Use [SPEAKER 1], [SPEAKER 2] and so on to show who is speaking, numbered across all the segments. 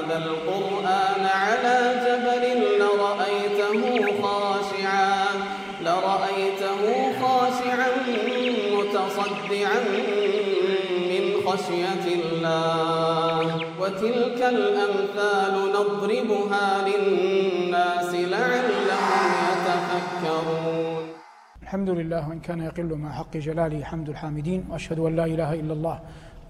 [SPEAKER 1] هذا القرآن على جبل لرأيته خاشعا لرأيته خاشعا متصدعا من خشية الله. وتلك الأمثال نضربها للناس لعلهم يتفكرون.
[SPEAKER 2] الحمد لله وإن كان يقل مع حق جلاله حمد الحامدين وأشهد أن لا إله إلا الله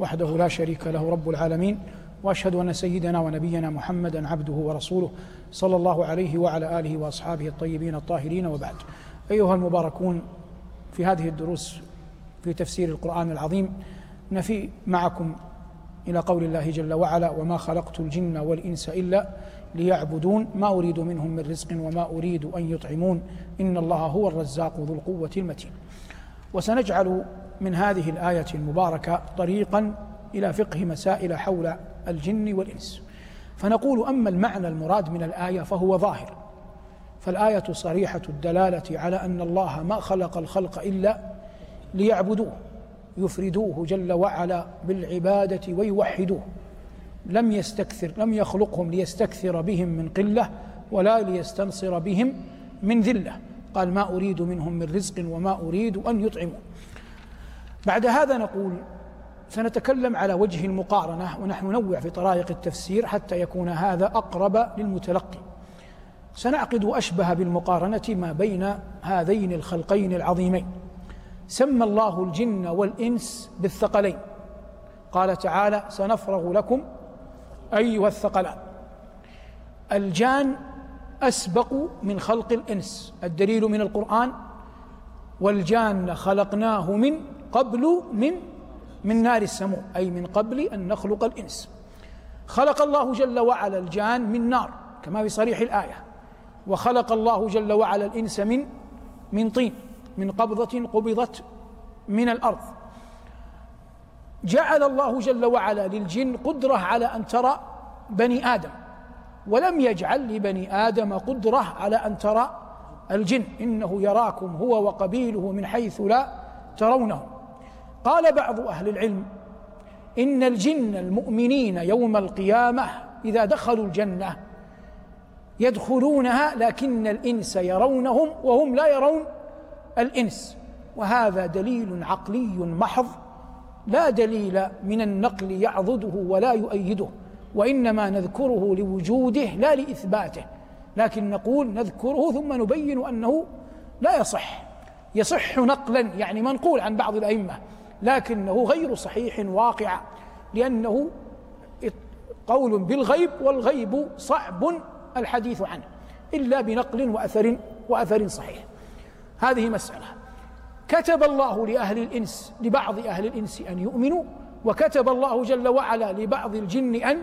[SPEAKER 2] وحده لا شريك له رب العالمين وأشهد أن سيدنا ونبينا محمدا عبده ورسوله صلى الله عليه وعلى آله وأصحابه الطيبين الطاهرين وبعد. أيها المباركون في هذه الدروس في تفسير القرآن العظيم نفي معكم إلى قول الله جل وعلا وما خلقت الجن والإنس إلا ليعبدون ما أريد منهم من رزق وما أريد أن يطعمون. إن الله هو الرزاق ذو القوة المتين. وسنجعل من هذه الآية المباركة طريقا إلى فقه مسائل حول الجن والإنس. فنقول أما المعنى المراد من الآية فهو ظاهر. فالآية صريحة الدلالة على أن الله ما خلق الخلق إلا ليعبدوه يفردوه جل وعلا بالعبادة ويوحدوه. لم يستكثر لم يخلقهم ليستكثر بهم من قلة ولا ليستنصر بهم من ذلة. قال ما أريد منهم من رزق وما أريد أن يطعمون. بعد هذا نقول سنتكلم على وجه المقارنة ونحن ننوع في طرائق التفسير حتى يكون هذا أقرب للمتلقي. سنعقد أشبه بالمقارنة ما بين هذين الخلقين العظيمين. سمى الله الجن والإنس بالثقلين. قال تعالى سنفرغ لكم أيها الثقلان. الجان أسبق من خلق الإنس. الدليل من القرآن والجان خلقناه من قبل من من نار السموم أي من قبل أن نخلق الإنس. خلق الله جل وعلا الجان من نار كما في صريح الآية. وخلق الله جل وعلا الإنس من من طين من قبضة قبضت من الأرض. جعل الله جل وعلا للجن قدرة على أن ترى بني آدم. ولم يجعل لبني آدم قدرة على أن ترى الجن. إنه يراكم هو وقبيله من حيث لا ترونهم. قال بعض أهل العلم إن الجن المؤمنين يوم القيامة إذا دخلوا الجنة يدخلونها لكن الإنس يرونهم وهم لا يرون الإنس. وهذا دليل عقلي محض لا دليل من النقل يعضده ولا يؤيده وإنما نذكره لوجوده لا لإثباته. لكن نقول نذكره ثم نبين أنه لا يصح يصح نقلا يعني منقول عن بعض الأئمة. لكنه غير صحيح واقع لأنه قول بالغيب والغيب صعب الحديث عنه إلا بنقل وأثر وأثر صحيح. هذه مسألة. كتب الله لأهل الإنس لبعض أهل الإنس أن يؤمنوا وكتب الله جل وعلا لبعض الجن أن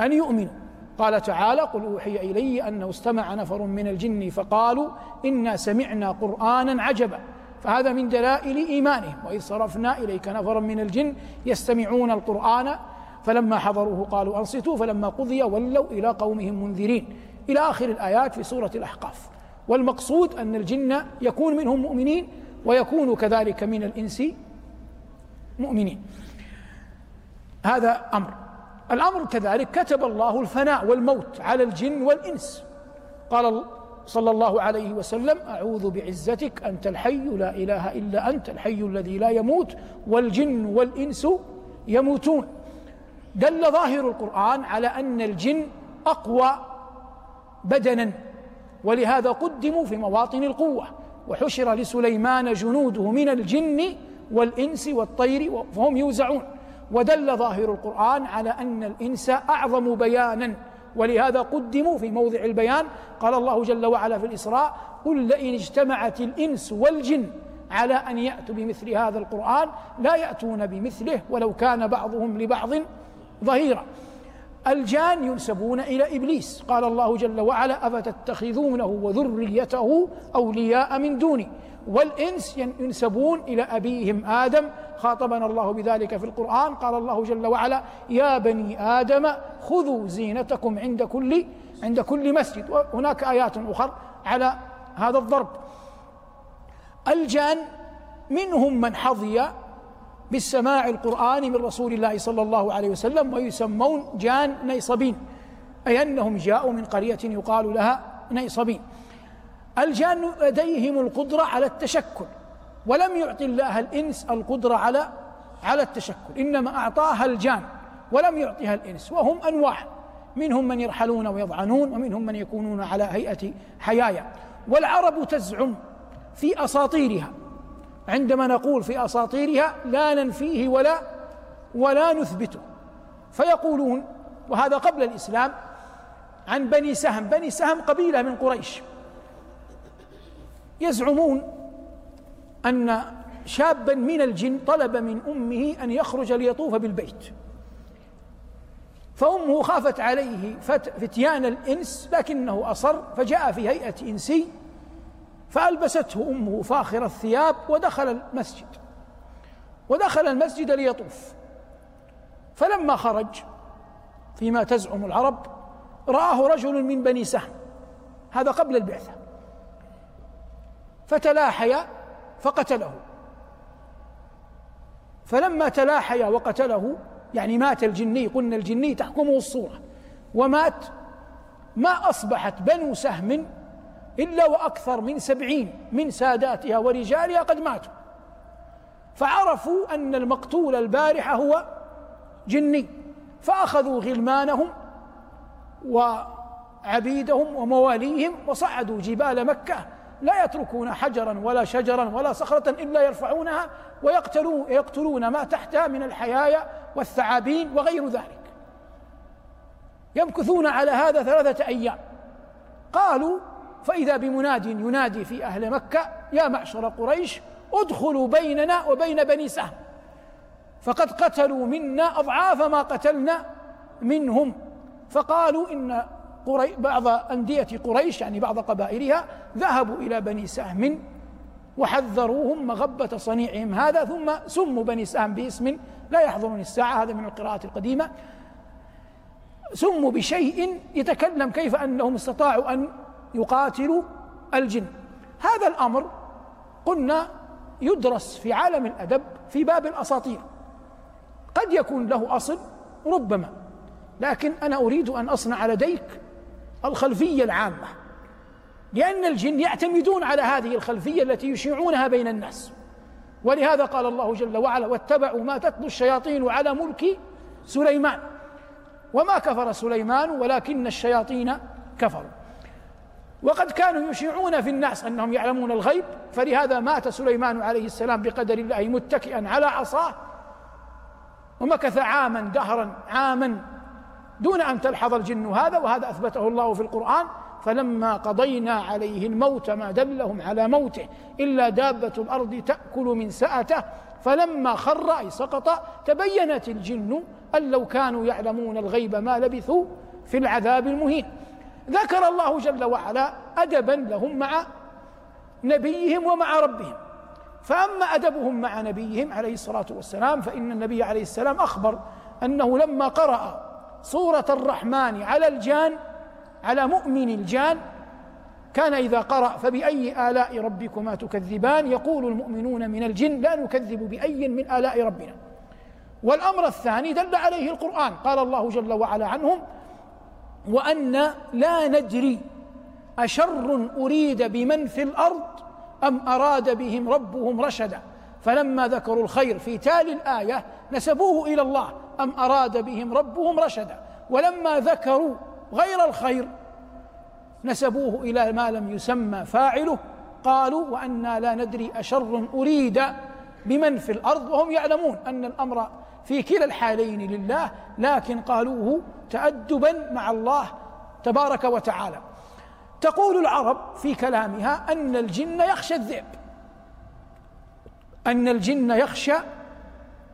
[SPEAKER 2] أن يؤمنوا. قال تعالى قل أوحي إلي أنه استمع نفر من الجن فقالوا إنا سمعنا قرآنا عجبا. فهذا من دلائل إيمانهم. وإذ صرفنا إليك نفرا من الجن يستمعون القرآن فلما حضروه قالوا أنصتوا فلما قضي ولوا إلى قومهم منذرين. إلى آخر الآيات في سورة الأحقاف. والمقصود أن الجن يكون منهم مؤمنين ويكون كذلك من الإنس مؤمنين. هذا أمر. الأمر كذلك كتب الله الفناء والموت على الجن والإنس. قال صلى الله عليه وسلم أعوذ بعزتك أنت الحي لا إله إلا أنت الحي الذي لا يموت والجن والإنس يموتون. دل ظاهر القرآن على أن الجن أقوى بدنا ولهذا قدموا في مواطن القوة وحشر لسليمان جنوده من الجن والإنس والطير فهم يوزعون. ودل ظاهر القرآن على أن الإنس أعظم بيانا ولهذا قدموا في موضع البيان قال الله جل وعلا في الإسراء قل لئن اجتمعت الإنس والجن على أن يأتوا بمثل هذا القرآن لا يأتون بمثله ولو كان بعضهم لبعض ظهيرا. الجان ينسبون إلى إبليس قال الله جل وعلا أفتتخذونه وذريته أولياء من دوني. والإنس ينسبون إلى أبيهم آدم. خاطبنا الله بذلك في القرآن. قال الله جل وعلا يا بني آدم خذوا زينتكم عند كل عند كل مسجد. وهناك آيات أخرى على هذا الضرب. الجان منهم من حظي بالسماع القرآني من رسول الله صلى الله عليه وسلم ويسمون جان نيصبين أي أنهم جاءوا من قرية يقال لها نيصبين. الجان لديهم القدرة على التشكل ولم يعطي الله الإنس القدرة على على التشكل إنما أعطاها الجان ولم يعطها الإنس وهم أنواع منهم من يرحلون ويضعنون ومنهم من يكونون على هيئة حيايا والعرب تزعم في أساطيرها عندما نقول في أساطيرها لا ننفيه ولا ولا نثبته فيقولون وهذا قبل الإسلام عن بني سهم بني سهم قبيلة من قريش يزعمون أن شابا من الجن طلب من أمه أن يخرج ليطوف بالبيت. فأمه خافت عليه فتيان الإنس لكنه أصر فجاء في هيئة إنسي فألبسته أمه فاخر الثياب ودخل المسجد. ودخل المسجد ليطوف. فلما خرج فيما تزعم العرب رآه رجل من بني سهم. هذا قبل البعثة. فتلاحي فقتله. فلما تلاحي وقتله يعني مات الجني قلنا الجني تحكمه الصورة. ومات ما أصبحت بنو سهم إلا وأكثر من سبعين من ساداتها ورجالها قد ماتوا. فعرفوا أن المقتول البارحة هو جني فأخذوا غلمانهم وعبيدهم ومواليهم وصعدوا جبال مكة لا يتركون حجرا ولا شجرا ولا صخرة إلا يرفعونها ويقتلون يقتلون ما تحتها من الحيايا والثعابين وغير ذلك. يمكثون على هذا ثلاثة أيام. قالوا فإذا بمناد ينادي في أهل مكة يا معشر قريش ادخلوا بيننا وبين بني سهم. فقد قتلوا منا أضعاف ما قتلنا منهم. فقالوا إن قري بعض أندية قريش يعني بعض قبائلها ذهبوا إلى بني سهم وحذروهم مغبة صنيعهم هذا ثم سموا بني سهم باسم لا يحضرني الساعة هذا من القراءات القديمة. سموا بشيء يتكلم كيف أنهم استطاعوا أن يقاتلوا الجن. هذا الأمر قلنا يدرس في عالم الأدب في باب الأساطير. قد يكون له أصل ربما لكن أنا أريد أن أصنع لديك الخلفية العامة لأن الجن يعتمدون على هذه الخلفية التي يشيعونها بين الناس. ولهذا قال الله جل وعلا واتبعوا ما تتلو الشياطين على ملك سليمان. وما كفر سليمان ولكن الشياطين كفروا. وقد كانوا يشيعون في الناس أنهم يعلمون الغيب فلهذا مات سليمان عليه السلام بقدر الله متكئا على عصاه ومكث عاما دهرا عاما دون أن تلحظ الجن هذا وهذا أثبته الله في القرآن. فلما قضينا عليه الموت ما دلهم على موته إلا دابة الأرض تأكل من سأته. فلما خر أي سقط تبينت الجن أن لو كانوا يعلمون الغيب ما لبثوا في العذاب المهين. ذكر الله جل وعلا ادبا لهم مع نبيهم ومع ربهم. فأما أدبهم مع نبيهم عليه الصلاة والسلام فإن النبي عليه السلام أخبر أنه لما قرأ صورة الرحمن على الجان على مؤمن الجان. كان إذا قرأ فبأي آلاء ربكما تكذبان؟ يقول المؤمنون من الجن لا نكذب بأي من آلاء ربنا. والأمر الثاني دل عليه القرآن. قال الله جل وعلا عنهم وأن لا ندري أشر أريد بمن في الأرض أم أراد بهم ربهم رشدا. فلما ذكروا الخير في تالي الآية نسبوه إلى الله. أم أراد بهم ربهم رشدا. ولما ذكروا غير الخير نسبوه إلى ما لم يسمى فاعله. قالوا وأنا لا ندري أشر أريد بمن في الأرض. وهم يعلمون أن الأمر في كلا الحالين لله لكن قالوه تأدبا مع الله تبارك وتعالى. تقول العرب في كلامها أن الجن يخشى الذئب. أن الجن يخشى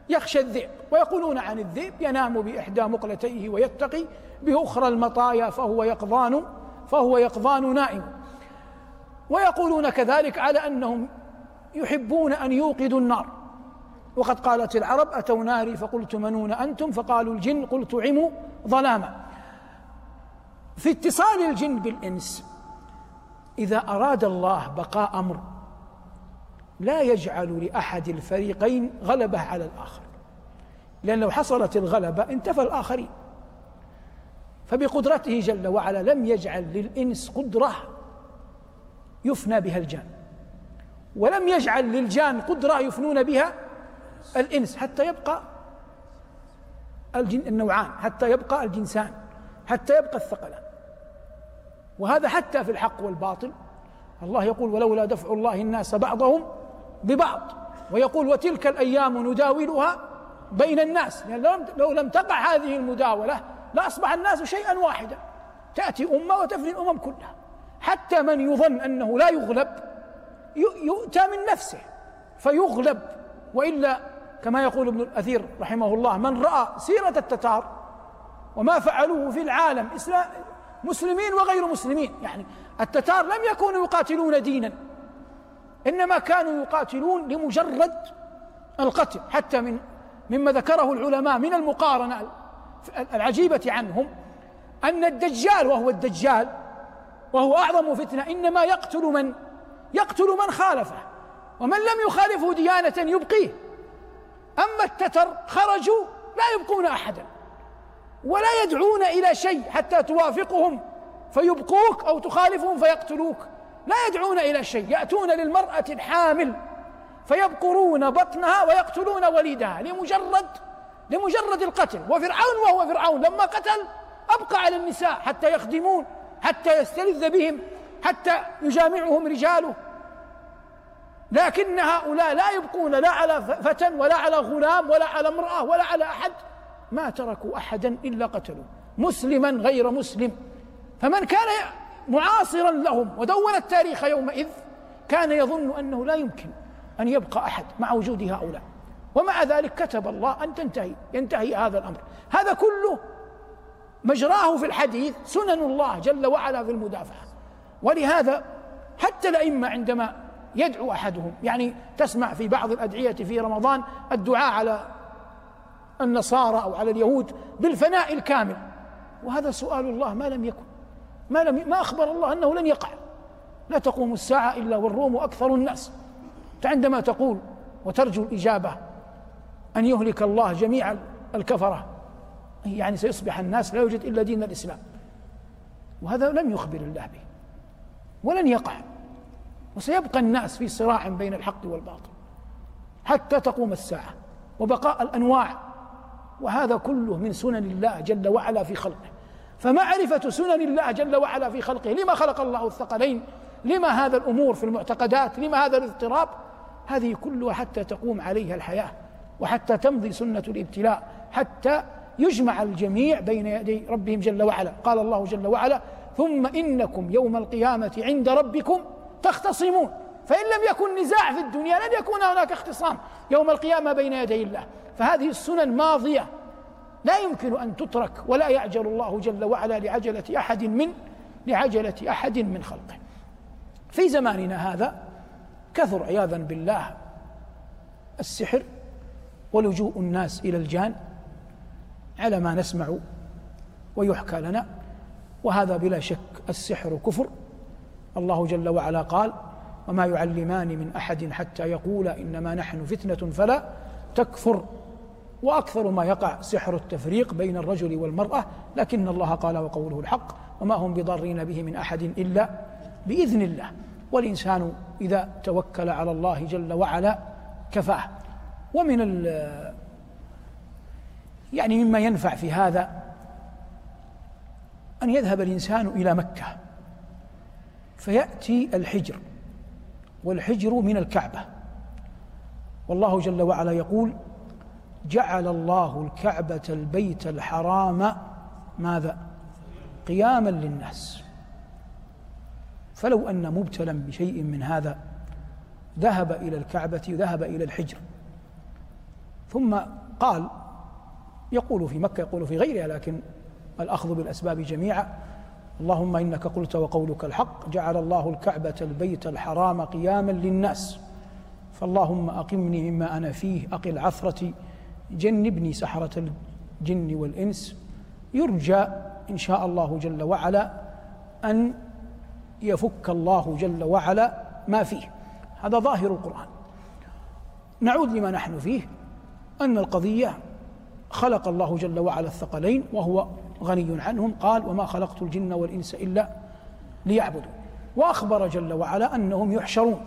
[SPEAKER 2] يخشى الذئب ويقولون عن الذئب ينام بإحدى مقلتيه ويتقي بأخرى المطايا فهو يقظان فهو يقظان نائم. ويقولون كذلك على أنهم يحبون أن يوقدوا النار. وقد قالت العرب أتوا ناري فقلت منون أنتم؟ فقالوا الجن قلت عموا ظلاما. في اتصال الجن بالإنس إذا أراد الله بقاء أمر لا يجعل لأحد الفريقين غلبة على الآخر. لأن لو حصلت الغلبة انتفى الآخرين. فبقدرته جل وعلا لم يجعل للإنس قدرة يفنى بها الجان. ولم يجعل للجان قدرة يفنون بها الإنس حتى يبقى الجن النوعان حتى يبقى الجنسان حتى يبقى الثقلان. وهذا حتى في الحق والباطل. الله يقول ولولا دفع الله الناس بعضهم ببعض ويقول وتلك الأيام نداولها بين الناس. لأن لو لم تقع هذه المداولة لأصبح الناس شيئا واحدا. تأتي أمة وتفني الأمم كلها. حتى من يظن أنه لا يغلب يؤتى من نفسه فيغلب. وإلا كما يقول ابن الأثير رحمه الله من رأى سيرة التتار وما فعلوه في العالم إسلام مسلمين وغير مسلمين. يعني التتار لم يكونوا يقاتلون دينا. إنما كانوا يقاتلون لمجرد القتل حتى من مما ذكره العلماء من المقارنة العجيبة عنهم أن الدجال وهو الدجال وهو أعظم فتنة إنما يقتل من يقتل من خالفه ومن لم يخالفه ديانة يبقيه. أما التتر خرجوا لا يبقون أحدا ولا يدعون إلى شيء حتى توافقهم فيبقوك أو تخالفهم فيقتلوك. لا يدعون إلى شيء يأتون للمرأة الحامل فيبقرون بطنها ويقتلون وليدها لمجرد لمجرد القتل. وفرعون وهو فرعون لما قتل أبقى على النساء حتى يخدمون حتى يستلذ بهم حتى يجامعهم رجاله. لكن هؤلاء لا يبقون لا على فتى ولا على غلام ولا على امرأة ولا على أحد. ما تركوا أحدا إلا قتلوا. مسلما غير مسلم. فمن كان معاصرا لهم ودون التاريخ يومئذ كان يظن أنه لا يمكن أن يبقى أحد مع وجود هؤلاء. ومع ذلك كتب الله أن تنتهي ينتهي هذا الأمر. هذا كله مجراه في الحديث سنن الله جل وعلا في المدافعة. ولهذا حتى الأئمة عندما يدعو أحدهم يعني تسمع في بعض الأدعية في رمضان الدعاء على النصارى أو على اليهود بالفناء الكامل. وهذا سؤال الله ما لم يكن. ما لم ما أخبر الله أنه لن يقع. لا تقوم الساعة إلا والروم أكثر الناس. عندما تقول وترجو الإجابة أن يهلك الله جميع الكفرة يعني سيصبح الناس لا يوجد إلا دين الإسلام. وهذا لم يخبر الله به. ولن يقع. وسيبقى الناس في صراع بين الحق والباطل حتى تقوم الساعة وبقاء الأنواع. وهذا كله من سنن الله جل وعلا في خلقه. فمعرفة سنن الله جل وعلا في خلقه. لما خلق الله الثقلين؟ لما هذا الأمور في المعتقدات؟ لما هذا الاضطراب؟ هذه كلها حتى تقوم عليها الحياة وحتى تمضي سنة الابتلاء حتى يجمع الجميع بين يدي ربهم جل وعلا. قال الله جل وعلا ثم إنكم يوم القيامة عند ربكم تختصمون. فإن لم يكن نزاع في الدنيا لن يكون هناك اختصام يوم القيامة بين يدي الله. فهذه السنن ماضية. لا يمكن أن تترك ولا يعجل الله جل وعلا لعجلة أحد من لعجلة أحد من خلقه. في زماننا هذا كثر عياذا بالله السحر ولجوء الناس إلى الجان على ما نسمع ويحكى لنا وهذا بلا شك السحر كفر. الله جل وعلا قال وما يعلمان من أحد حتى يقولا إنما نحن فتنة فلا تكفر. وأكثر ما يقع سحر التفريق بين الرجل والمرأة لكن الله قال وقوله الحق وما هم بضارين به من أحد إلا بإذن الله. والإنسان إذا توكل على الله جل وعلا كفاه. ومن يعني مما ينفع في هذا أن يذهب الإنسان إلى مكة فيأتي الحجر والحجر من الكعبة. والله جل وعلا يقول جعل الله الكعبة البيت الحرام ماذا؟ قياما للناس. فلو أن مبتلا بشيء من هذا ذهب إلى الكعبة ذهب إلى الحجر. ثم قال يقول في مكة يقول في غيرها لكن الأخذ بالأسباب جميعا اللهم إنك قلت وقولك الحق جعل الله الكعبة البيت الحرام قياما للناس. فاللهم أقمني مما أنا فيه أقل عثرتي جنبني سحرة الجن والإنس. يرجى إن شاء الله جل وعلا أن يفك الله جل وعلا ما فيه. هذا ظاهر القرآن. نعود لما نحن فيه أن القضية خلق الله جل وعلا الثقلين وهو غني عنهم. قال وما خلقت الجن والإنس إلا ليعبدوا وأخبر جل وعلا أنهم يحشرون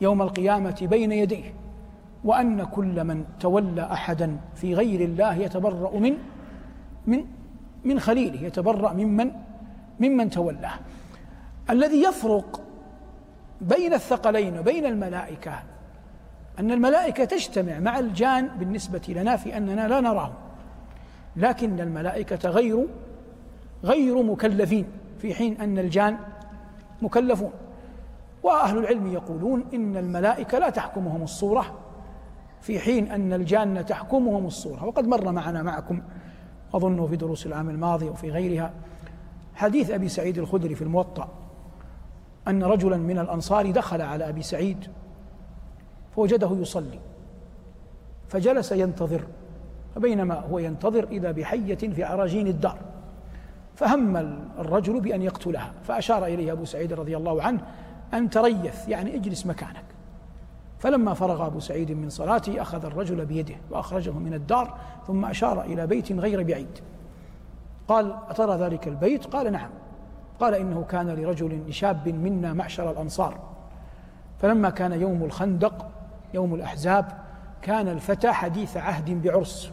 [SPEAKER 2] يوم القيامة بين يديه. وأن كل من تولى أحدا في غير الله يتبرأ من من من خليله يتبرأ ممن ممن تولاه. الذي يفرق بين الثقلين وبين الملائكة أن الملائكة تجتمع مع الجان بالنسبة لنا في أننا لا نراهم. لكن الملائكة غير غير مكلفين في حين أن الجان مكلفون. وأهل العلم يقولون إن الملائكة لا تحكمهم الصورة في حين أن الجان تحكمهم الصورة. وقد مر معنا معكم أظنه في دروس العام الماضي وفي غيرها حديث أبي سعيد الخدري في الموطأ أن رجلا من الأنصار دخل على أبي سعيد فوجده يصلي فجلس ينتظر فبينما هو ينتظر إذا بحية في عراجين الدار فهم الرجل بأن يقتلها فأشار إليه أبو سعيد رضي الله عنه أن تريث يعني اجلس مكانك. فلما فرغ أبو سعيد من صلاته أخذ الرجل بيده وأخرجه من الدار ثم أشار إلى بيت غير بعيد. قال أترى ذلك البيت؟ قال نعم. قال إنه كان لرجل لشاب منا معشر الأنصار. فلما كان يوم الخندق يوم الأحزاب كان الفتى حديث عهد بعرس.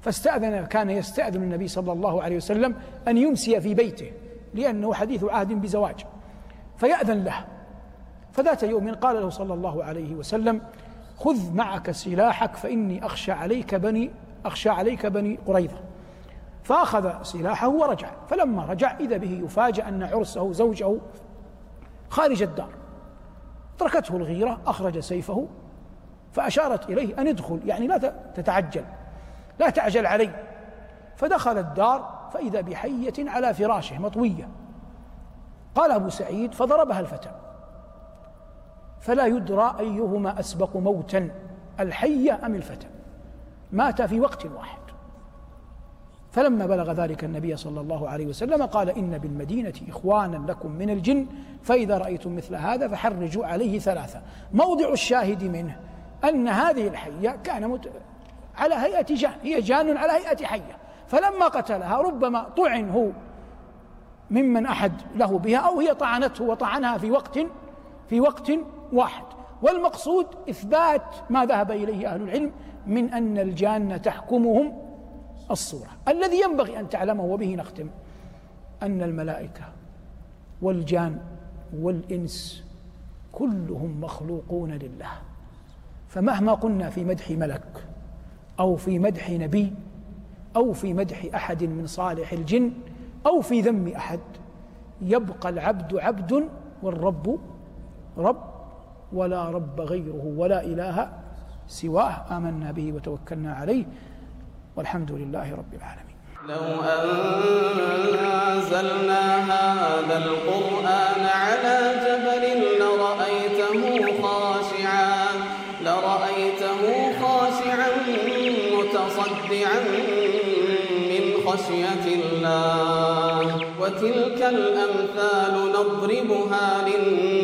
[SPEAKER 2] فاستأذن كان يستأذن النبي صلى الله عليه وسلم أن يمسي في بيته لأنه حديث عهد بزواج. فيأذن له فذات يوم قال له صلى الله عليه وسلم خذ معك سلاحك فإني أخشى عليك بني أخشى عليك بني قريظة. فأخذ سلاحه ورجع فلما رجع إذا به يفاجأ أن عرسه زوجه خارج الدار. تركته الغيرة أخرج سيفه فأشارت إليه أن ادخل يعني لا تتعجل لا تعجل علي. فدخل الدار فإذا بحية على فراشه مطوية. قال أبو سعيد فضربها الفتى. فلا يدرى أيهما أسبق موتا الحية أم الفتى. مات في وقت واحد. فلما بلغ ذلك النبي صلى الله عليه وسلم قال إن بالمدينة إخوانا لكم من الجن فإذا رأيتم مثل هذا فحرجوا عليه ثلاثة. موضع الشاهد منه أن هذه الحية كان مت... على هيئة جان هي جان على هيئة حية. فلما قتلها ربما طعن هو ممن أحد له بها أو هي طعنته وطعنها في وقت في وقت واحد. والمقصود إثبات ما ذهب إليه أهل العلم من أن الجان تحكمهم الصورة. الذي ينبغي أن تعلمه وبه نختم أن الملائكة والجان والإنس كلهم مخلوقون لله. فمهما قلنا في مدح ملك أو في مدح نبي أو في مدح أحد من صالح الجن أو في ذم أحد يبقى العبد عبد والرب رب ولا رب غيره ولا إله سواه. آمنا به وتوكلنا عليه. والحمد لله رب العالمين.
[SPEAKER 1] لو أنزلنا هذا القرآن على جبل لرأيته خاشعا لرأيته خاشعا متصدعا من خشية الله. وتلك الأمثال نضربها للناس